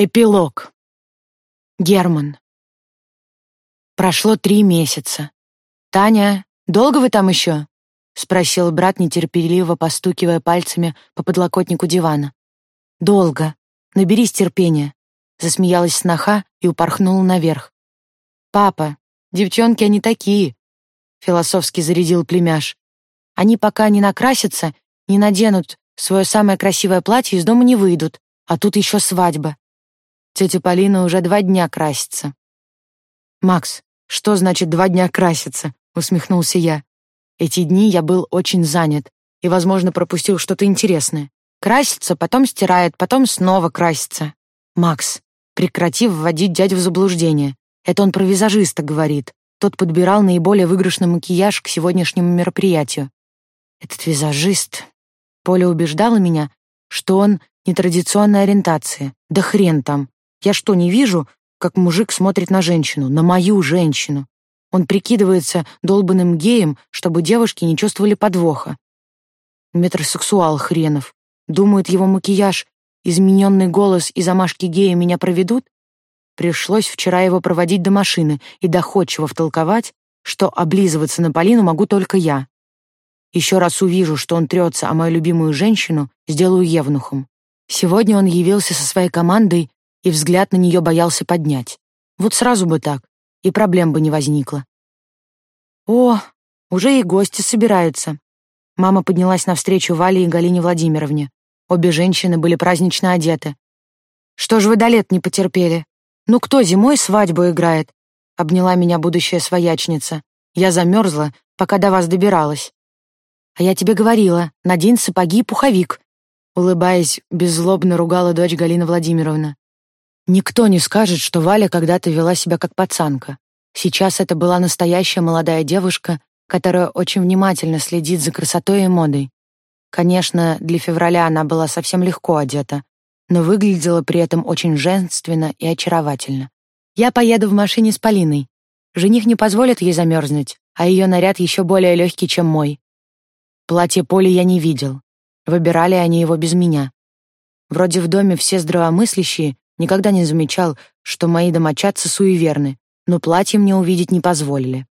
Эпилог. Герман. Прошло три месяца. «Таня, долго вы там еще?» — спросил брат, нетерпеливо постукивая пальцами по подлокотнику дивана. «Долго. Наберись терпения», — засмеялась сноха и упорхнула наверх. «Папа, девчонки они такие», — философски зарядил племяш. «Они пока не накрасятся, не наденут свое самое красивое платье, из дома не выйдут, а тут еще свадьба. Тетя Полина уже два дня красится. «Макс, что значит два дня краситься?» — усмехнулся я. Эти дни я был очень занят и, возможно, пропустил что-то интересное. Красится, потом стирает, потом снова красится. Макс, прекрати вводить дядю в заблуждение. Это он про визажиста говорит. Тот подбирал наиболее выигрышный макияж к сегодняшнему мероприятию. Этот визажист... Поля убеждала меня, что он нетрадиционной ориентации. Да хрен там. Я что, не вижу, как мужик смотрит на женщину, на мою женщину? Он прикидывается долбанным геем, чтобы девушки не чувствовали подвоха. Метросексуал хренов. Думает, его макияж, измененный голос и замашки гея меня проведут? Пришлось вчера его проводить до машины и доходчиво втолковать, что облизываться на Полину могу только я. Еще раз увижу, что он трется о мою любимую женщину, сделаю евнухом. Сегодня он явился со своей командой и взгляд на нее боялся поднять. Вот сразу бы так, и проблем бы не возникло. О, уже и гости собираются. Мама поднялась навстречу Вале и Галине Владимировне. Обе женщины были празднично одеты. Что ж вы до лет не потерпели? Ну кто зимой свадьбу играет? Обняла меня будущая своячница. Я замерзла, пока до вас добиралась. А я тебе говорила, надень сапоги и пуховик. Улыбаясь, беззлобно ругала дочь Галина Владимировна. Никто не скажет, что Валя когда-то вела себя как пацанка. Сейчас это была настоящая молодая девушка, которая очень внимательно следит за красотой и модой. Конечно, для февраля она была совсем легко одета, но выглядела при этом очень женственно и очаровательно. Я поеду в машине с Полиной. Жених не позволит ей замерзнуть, а ее наряд еще более легкий, чем мой. Платье Поли я не видел. Выбирали они его без меня. Вроде в доме все здравомыслящие, Никогда не замечал, что мои домочадцы суеверны, но платье мне увидеть не позволили.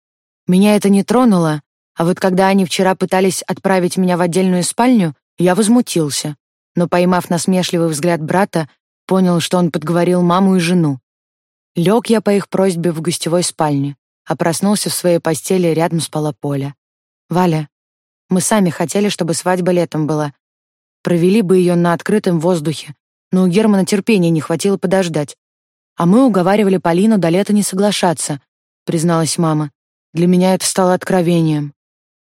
Меня это не тронуло, а вот когда они вчера пытались отправить меня в отдельную спальню, я возмутился, но, поймав насмешливый взгляд брата, понял, что он подговорил маму и жену. Лег я по их просьбе в гостевой спальне, а проснулся в своей постели, рядом спала Поля. «Валя, мы сами хотели, чтобы свадьба летом была. Провели бы ее на открытом воздухе, но у Германа терпения не хватило подождать. А мы уговаривали Полину до лета не соглашаться, призналась мама. Для меня это стало откровением.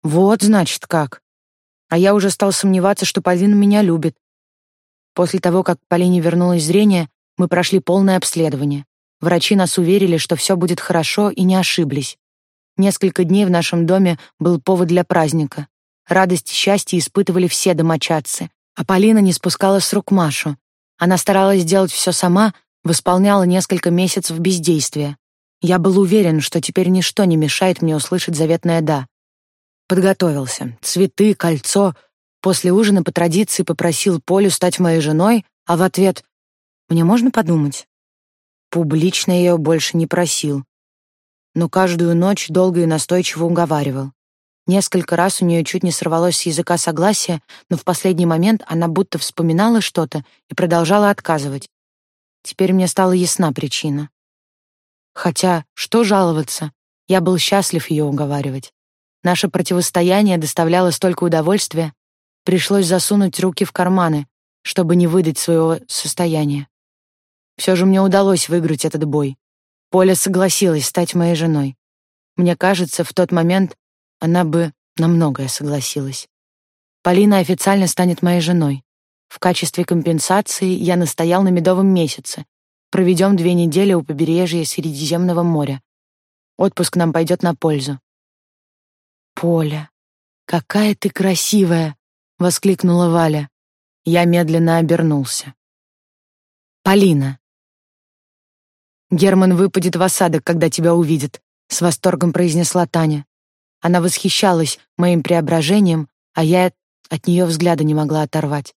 Вот, значит, как. А я уже стал сомневаться, что Полина меня любит. После того, как Полине вернулось зрение, мы прошли полное обследование. Врачи нас уверили, что все будет хорошо, и не ошиблись. Несколько дней в нашем доме был повод для праздника. Радость и счастье испытывали все домочадцы, а Полина не спускала с рук Машу. Она старалась сделать все сама, восполняла несколько месяцев бездействия. Я был уверен, что теперь ничто не мешает мне услышать заветное «да». Подготовился. Цветы, кольцо. После ужина по традиции попросил Полю стать моей женой, а в ответ «Мне можно подумать?» Публично я ее больше не просил. Но каждую ночь долго и настойчиво уговаривал. Несколько раз у нее чуть не сорвалось с языка согласие, но в последний момент она будто вспоминала что-то и продолжала отказывать. Теперь мне стала ясна причина. Хотя, что жаловаться? Я был счастлив ее уговаривать. Наше противостояние доставляло столько удовольствия, пришлось засунуть руки в карманы, чтобы не выдать своего состояния. Все же мне удалось выиграть этот бой. Поля согласилась стать моей женой. Мне кажется, в тот момент она бы на многое согласилась. Полина официально станет моей женой. В качестве компенсации я настоял на медовом месяце. Проведем две недели у побережья Средиземного моря. Отпуск нам пойдет на пользу. «Поля, какая ты красивая!» — воскликнула Валя. Я медленно обернулся. «Полина!» «Герман выпадет в осадок, когда тебя увидит», — с восторгом произнесла Таня. Она восхищалась моим преображением, а я от нее взгляда не могла оторвать.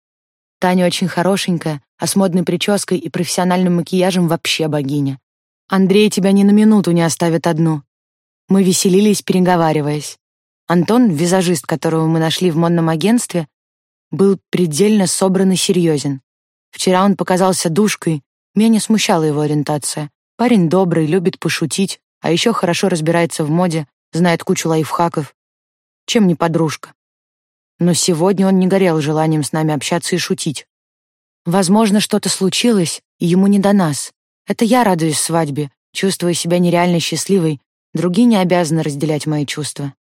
Таня очень хорошенькая, а с модной прической и профессиональным макияжем вообще богиня. Андрей тебя ни на минуту не оставит одну. Мы веселились, переговариваясь. Антон, визажист, которого мы нашли в модном агентстве, был предельно собран и серьезен. Вчера он показался душкой, меня не смущала его ориентация. Парень добрый, любит пошутить, а еще хорошо разбирается в моде, знает кучу лайфхаков. Чем не подружка? Но сегодня он не горел желанием с нами общаться и шутить. Возможно, что-то случилось, и ему не до нас. Это я радуюсь свадьбе, чувствую себя нереально счастливой, другие не обязаны разделять мои чувства.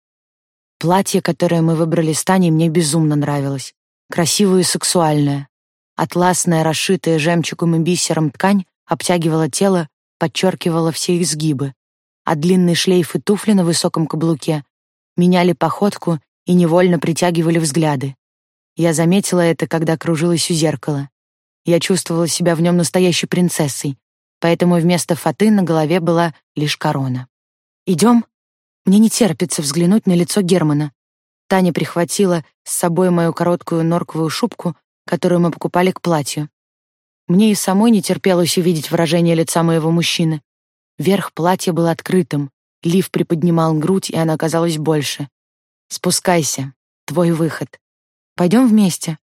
Платье, которое мы выбрали с Таней, мне безумно нравилось. Красивое и сексуальное. Атласная, расшитая жемчугом и бисером ткань обтягивала тело, подчеркивала все изгибы, а длинный шлейф и туфли на высоком каблуке меняли походку и невольно притягивали взгляды. Я заметила это, когда кружилась у зеркала. Я чувствовала себя в нем настоящей принцессой, поэтому вместо фаты на голове была лишь корона. «Идем?» Мне не терпится взглянуть на лицо Германа. Таня прихватила с собой мою короткую норковую шубку, которую мы покупали к платью. Мне и самой не терпелось увидеть выражение лица моего мужчины. Верх платья был открытым, лиф приподнимал грудь, и она казалась больше. «Спускайся. Твой выход. Пойдем вместе.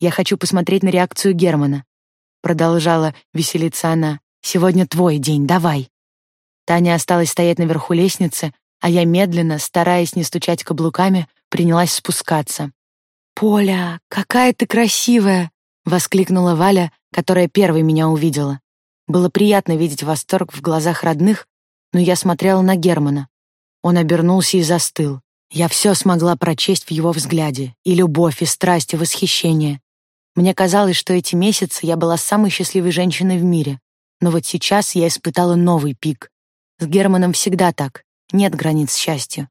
Я хочу посмотреть на реакцию Германа». Продолжала веселиться она. «Сегодня твой день, давай». Таня осталась стоять наверху лестницы, а я медленно, стараясь не стучать каблуками, принялась спускаться. «Поля, какая ты красивая!» — воскликнула Валя, которая первой меня увидела. Было приятно видеть восторг в глазах родных, но я смотрела на Германа. Он обернулся и застыл. Я все смогла прочесть в его взгляде. И любовь, и страсть, и восхищение. Мне казалось, что эти месяцы я была самой счастливой женщиной в мире. Но вот сейчас я испытала новый пик. С Германом всегда так. Нет границ счастью.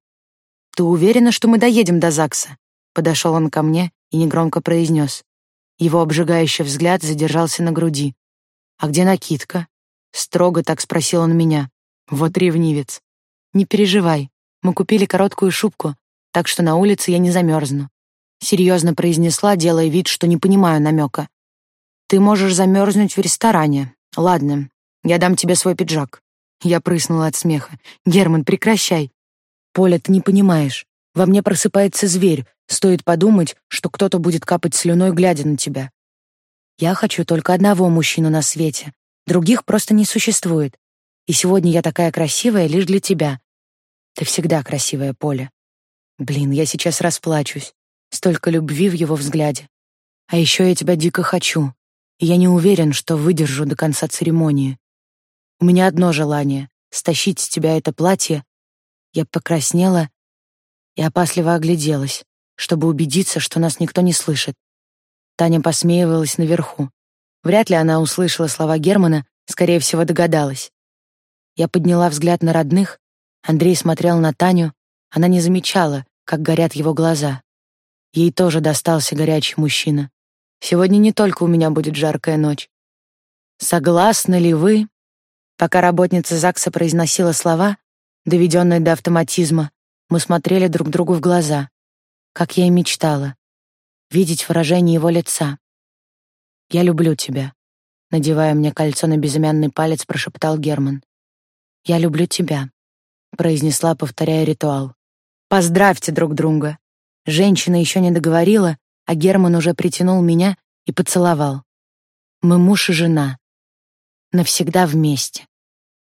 «Ты уверена, что мы доедем до ЗАГСа?» Подошел он ко мне и негромко произнес. Его обжигающий взгляд задержался на груди. «А где накидка?» Строго так спросил он меня. Вот ревнивец. «Не переживай, мы купили короткую шубку, так что на улице я не замерзну. Серьезно произнесла, делая вид, что не понимаю намека. Ты можешь замерзнуть в ресторане. Ладно, я дам тебе свой пиджак. Я прыснула от смеха. Герман, прекращай. Поля, ты не понимаешь. Во мне просыпается зверь. Стоит подумать, что кто-то будет капать слюной, глядя на тебя. Я хочу только одного мужчину на свете. Других просто не существует. И сегодня я такая красивая лишь для тебя. Ты всегда красивая, Поля. Блин, я сейчас расплачусь. Столько любви в его взгляде. А еще я тебя дико хочу. И я не уверен, что выдержу до конца церемонии. У меня одно желание — стащить с тебя это платье. Я покраснела и опасливо огляделась, чтобы убедиться, что нас никто не слышит. Таня посмеивалась наверху. Вряд ли она услышала слова Германа, скорее всего, догадалась. Я подняла взгляд на родных, Андрей смотрел на Таню, она не замечала, как горят его глаза. Ей тоже достался горячий мужчина. Сегодня не только у меня будет жаркая ночь. Согласны ли вы? Пока работница ЗАГСа произносила слова, доведенные до автоматизма, мы смотрели друг другу в глаза, как я и мечтала, видеть выражение его лица. «Я люблю тебя», — надевая мне кольцо на безымянный палец, прошептал Герман. «Я люблю тебя», произнесла, повторяя ритуал. Поздравьте друг друга. Женщина еще не договорила, а Герман уже притянул меня и поцеловал. Мы муж и жена. Навсегда вместе.